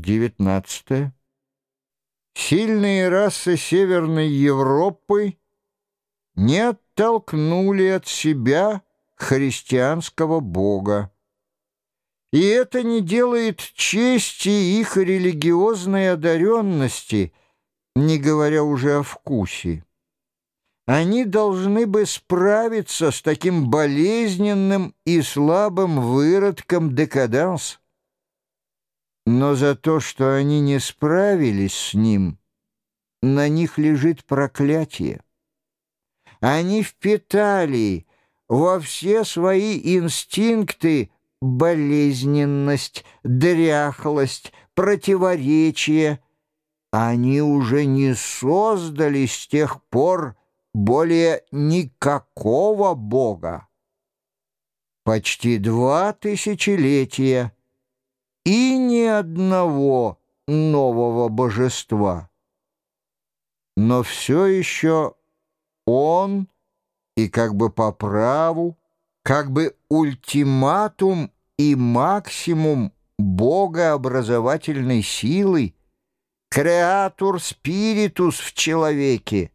19. Сильные расы Северной Европы не оттолкнули от себя христианского бога. И это не делает чести их религиозной одаренности, не говоря уже о вкусе. Они должны бы справиться с таким болезненным и слабым выродком декаданс. Но за то, что они не справились с ним, на них лежит проклятие. Они впитали во все свои инстинкты болезненность, дряхлость, противоречие. Они уже не создали с тех пор более никакого Бога. Почти два тысячелетия и ни одного нового божества. Но все еще он и как бы по праву, как бы ультиматум и максимум богообразовательной силы, креатур спиритус в человеке.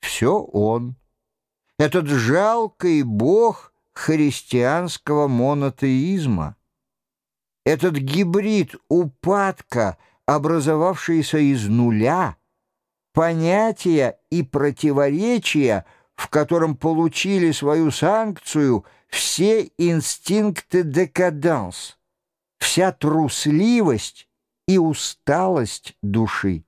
Все он, этот жалкий бог христианского монотеизма, этот гибрид упадка, образовавшийся из нуля, понятия и противоречия — в котором получили свою санкцию все инстинкты декаданс, вся трусливость и усталость души.